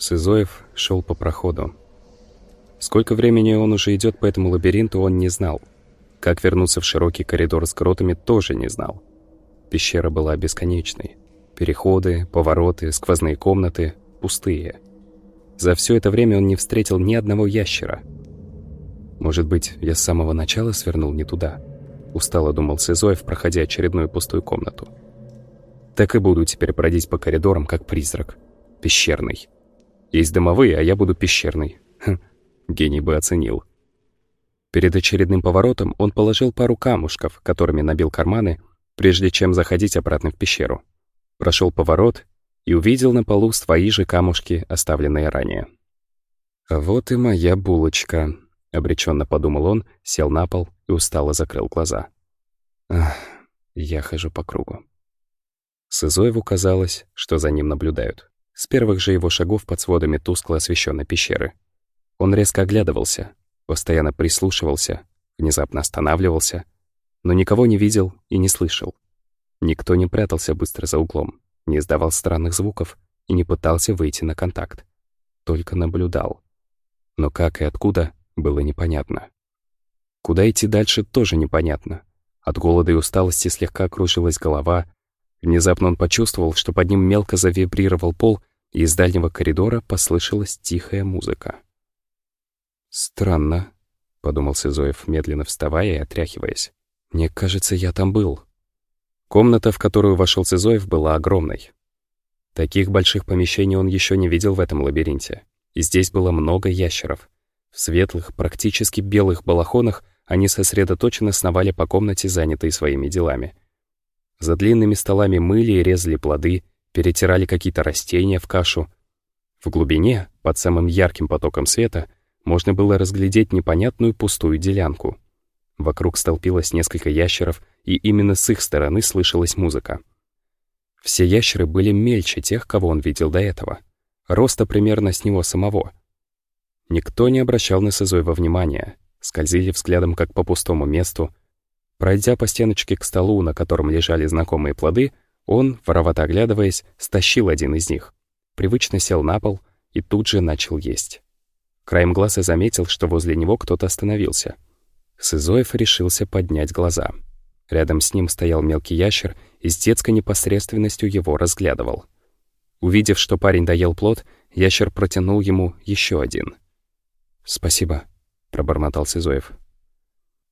Сызоев шел по проходу. Сколько времени он уже идет по этому лабиринту, он не знал. Как вернуться в широкий коридор с гротами, тоже не знал. Пещера была бесконечной. Переходы, повороты, сквозные комнаты — пустые. За все это время он не встретил ни одного ящера. Может быть, я с самого начала свернул не туда? Устало думал Сызоев, проходя очередную пустую комнату. Так и буду теперь бродить по коридорам, как призрак. Пещерный. Есть домовые, а я буду пещерный. Хм, гений бы оценил. Перед очередным поворотом он положил пару камушков, которыми набил карманы, прежде чем заходить обратно в пещеру. Прошел поворот и увидел на полу свои же камушки, оставленные ранее. «Вот и моя булочка», — обреченно подумал он, сел на пол и устало закрыл глаза. «Ах, я хожу по кругу». Сызоеву казалось, что за ним наблюдают с первых же его шагов под сводами тускло освещенной пещеры. Он резко оглядывался, постоянно прислушивался, внезапно останавливался, но никого не видел и не слышал. Никто не прятался быстро за углом, не издавал странных звуков и не пытался выйти на контакт. Только наблюдал. Но как и откуда, было непонятно. Куда идти дальше, тоже непонятно. От голода и усталости слегка кружилась голова. Внезапно он почувствовал, что под ним мелко завибрировал пол, из дальнего коридора послышалась тихая музыка. «Странно», — подумал Сизоев, медленно вставая и отряхиваясь. «Мне кажется, я там был». Комната, в которую вошел Сизоев, была огромной. Таких больших помещений он еще не видел в этом лабиринте. И здесь было много ящеров. В светлых, практически белых балахонах они сосредоточенно сновали по комнате, занятые своими делами. За длинными столами мыли и резали плоды, перетирали какие-то растения в кашу. В глубине, под самым ярким потоком света, можно было разглядеть непонятную пустую делянку. Вокруг столпилось несколько ящеров, и именно с их стороны слышалась музыка. Все ящеры были мельче тех, кого он видел до этого. Роста примерно с него самого. Никто не обращал на Сызоева внимания, скользили взглядом как по пустому месту. Пройдя по стеночке к столу, на котором лежали знакомые плоды, он, воровато оглядываясь, стащил один из них, привычно сел на пол и тут же начал есть. Краем глаза заметил, что возле него кто-то остановился. Сызоев решился поднять глаза. Рядом с ним стоял мелкий ящер и с детской непосредственностью его разглядывал. Увидев, что парень доел плод, ящер протянул ему еще один. «Спасибо», — пробормотал Сизоев.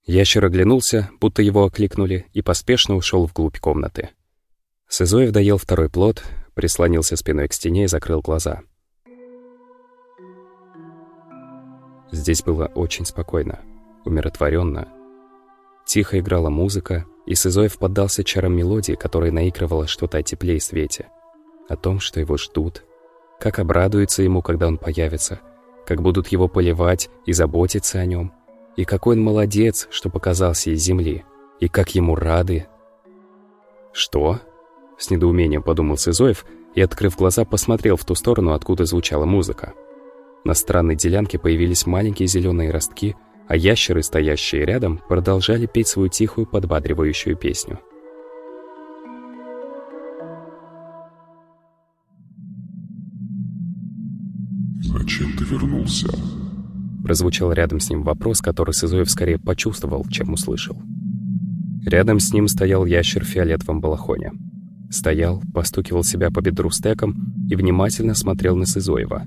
Ящер оглянулся, будто его окликнули, и поспешно ушел вглубь комнаты. Сызоев доел второй плод, прислонился спиной к стене и закрыл глаза. Здесь было очень спокойно, умиротворенно. Тихо играла музыка, и Сызоев поддался чарам мелодии, которая наигрывала что-то о тепле и свете, о том, что его ждут, как обрадуются ему, когда он появится, как будут его поливать и заботиться о нем, и какой он молодец, что показался из земли, и как ему рады. «Что?» С недоумением подумал Сызоев и, открыв глаза, посмотрел в ту сторону, откуда звучала музыка. На странной делянке появились маленькие зеленые ростки, а ящеры, стоящие рядом, продолжали петь свою тихую подбадривающую песню. «Зачем ты вернулся?» Прозвучал рядом с ним вопрос, который Сызоев скорее почувствовал, чем услышал. Рядом с ним стоял ящер в фиолетовом балахоне. Стоял, постукивал себя по бедру стеком и внимательно смотрел на Сызоева.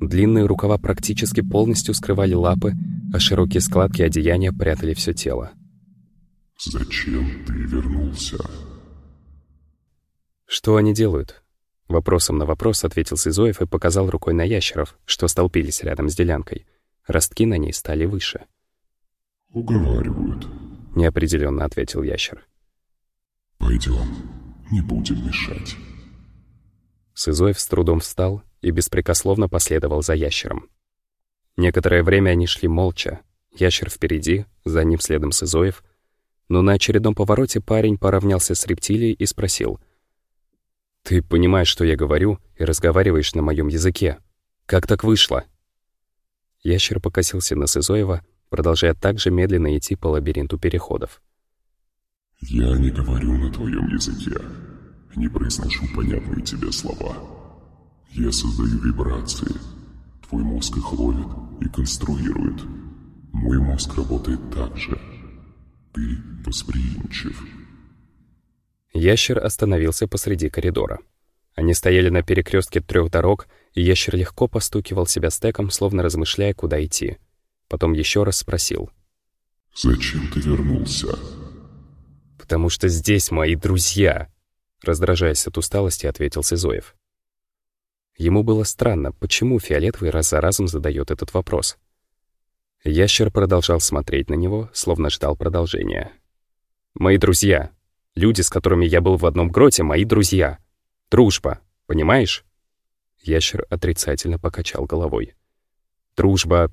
Длинные рукава практически полностью скрывали лапы, а широкие складки одеяния прятали все тело. «Зачем ты вернулся?» «Что они делают?» Вопросом на вопрос ответил Сизоев и показал рукой на ящеров, что столпились рядом с делянкой. Ростки на ней стали выше. «Уговаривают», — неопределенно ответил ящер. «Пойдем». Не будем мешать. Сызоев с трудом встал и беспрекословно последовал за ящером. Некоторое время они шли молча. Ящер впереди, за ним следом Сызоев. Но на очередном повороте парень поравнялся с рептилией и спросил. «Ты понимаешь, что я говорю, и разговариваешь на моем языке. Как так вышло?» Ящер покосился на Сызоева, продолжая также медленно идти по лабиринту переходов. «Я не говорю на твоем языке, не произношу понятные тебе слова. Я создаю вибрации. Твой мозг их ловит и конструирует. Мой мозг работает так же. Ты восприимчив. Ящер остановился посреди коридора. Они стояли на перекрестке трех дорог, и ящер легко постукивал себя стеком, словно размышляя, куда идти. Потом еще раз спросил. «Зачем ты вернулся?» «Потому что здесь мои друзья», — раздражаясь от усталости, ответил Сизоев. Ему было странно, почему Фиолетовый раз за разом задает этот вопрос. Ящер продолжал смотреть на него, словно ждал продолжения. «Мои друзья. Люди, с которыми я был в одном гроте, мои друзья. Дружба. Понимаешь?» Ящер отрицательно покачал головой. «Дружба,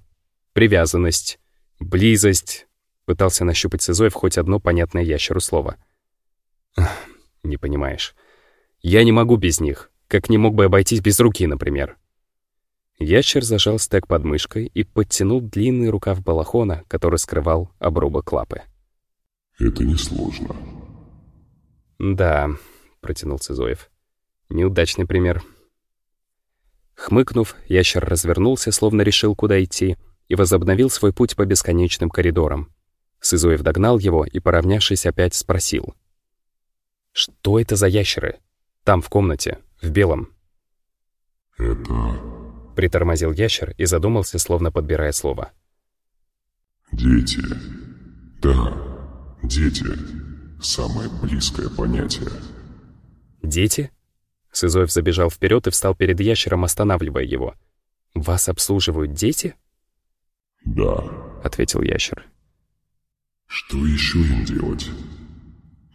привязанность, близость...» Пытался нащупать Сизоев хоть одно понятное ящеру слово. «Не понимаешь. Я не могу без них, как не мог бы обойтись без руки, например». Ящер зажал стек под мышкой и подтянул длинный рукав балахона, который скрывал обрубок лапы. «Это несложно». «Да», — протянул Цизоев. «Неудачный пример». Хмыкнув, ящер развернулся, словно решил, куда идти, и возобновил свой путь по бесконечным коридорам. Сызуев догнал его и, поравнявшись, опять спросил. «Что это за ящеры? Там, в комнате, в белом». «Это...» — притормозил ящер и задумался, словно подбирая слово. «Дети. Да, дети. Самое близкое понятие». «Дети?» Сызоев забежал вперед и встал перед ящером, останавливая его. «Вас обслуживают дети?» «Да», — ответил ящер. «Что еще им делать?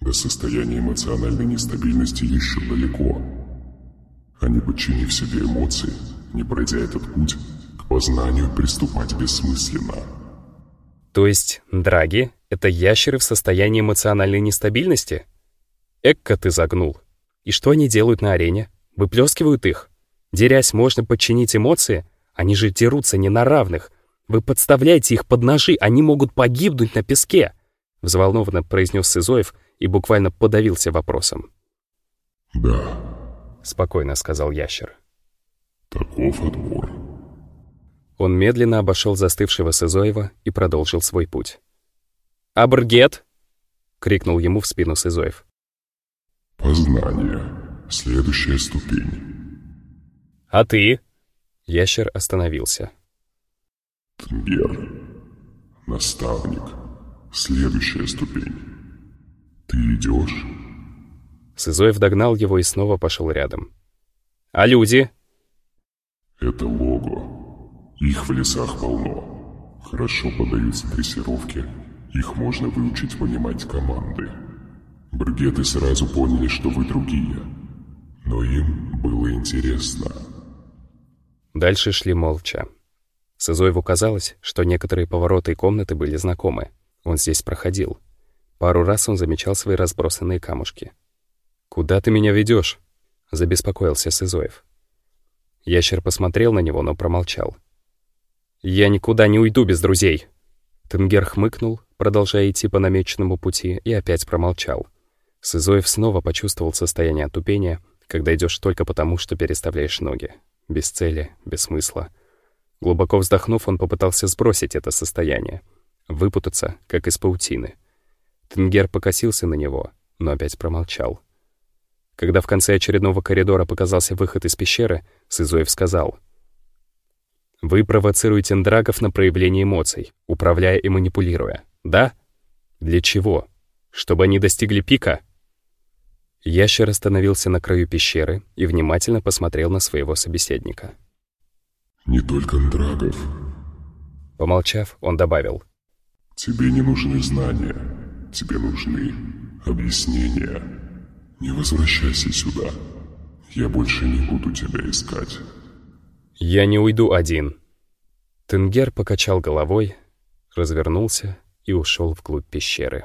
До состояния эмоциональной нестабильности еще далеко. А не подчинив себе эмоции, не пройдя этот путь, к познанию приступать бессмысленно». «То есть драги — это ящеры в состоянии эмоциональной нестабильности?» «Экка ты загнул. И что они делают на арене? Выплескивают их? Дерясь, можно подчинить эмоции? Они же дерутся не на равных. Вы подставляете их под ножи, они могут погибнуть на песке!» Взволнованно произнес Сызоев и буквально подавился вопросом. «Да», — спокойно сказал ящер. «Таков отбор». Он медленно обошел застывшего Сызоева и продолжил свой путь. «Абргет!» — крикнул ему в спину Сызоев. «Познание. Следующая ступень». «А ты?» Ящер остановился. Тнгер. Наставник. Следующая ступень. Ты идешь? Сызоев догнал его и снова пошел рядом. «А люди?» Это лого. Их в лесах полно. Хорошо подаются дрессировки. Их можно выучить понимать команды. Бригеты сразу поняли, что вы другие. Но им было интересно. Дальше шли молча. Сызоеву казалось, что некоторые повороты и комнаты были знакомы. Он здесь проходил. Пару раз он замечал свои разбросанные камушки. «Куда ты меня ведешь? забеспокоился Сызоев. Ящер посмотрел на него, но промолчал. «Я никуда не уйду без друзей!» Тенгер хмыкнул, продолжая идти по намеченному пути, и опять промолчал. Сызоев снова почувствовал состояние отупения, когда идешь только потому, что переставляешь ноги. Без цели, без смысла. Глубоко вздохнув, он попытался сбросить это состояние, выпутаться, как из паутины. Тенгер покосился на него, но опять промолчал. Когда в конце очередного коридора показался выход из пещеры, Сызоев сказал. «Вы провоцируете ндрагов на проявление эмоций, управляя и манипулируя. Да? Для чего? Чтобы они достигли пика?» Ящер остановился на краю пещеры и внимательно посмотрел на своего собеседника. Не только ндрагов. Помолчав, он добавил. Тебе не нужны знания. Тебе нужны объяснения. Не возвращайся сюда. Я больше не буду тебя искать. Я не уйду один. Тенгер покачал головой, развернулся и ушел вглубь пещеры.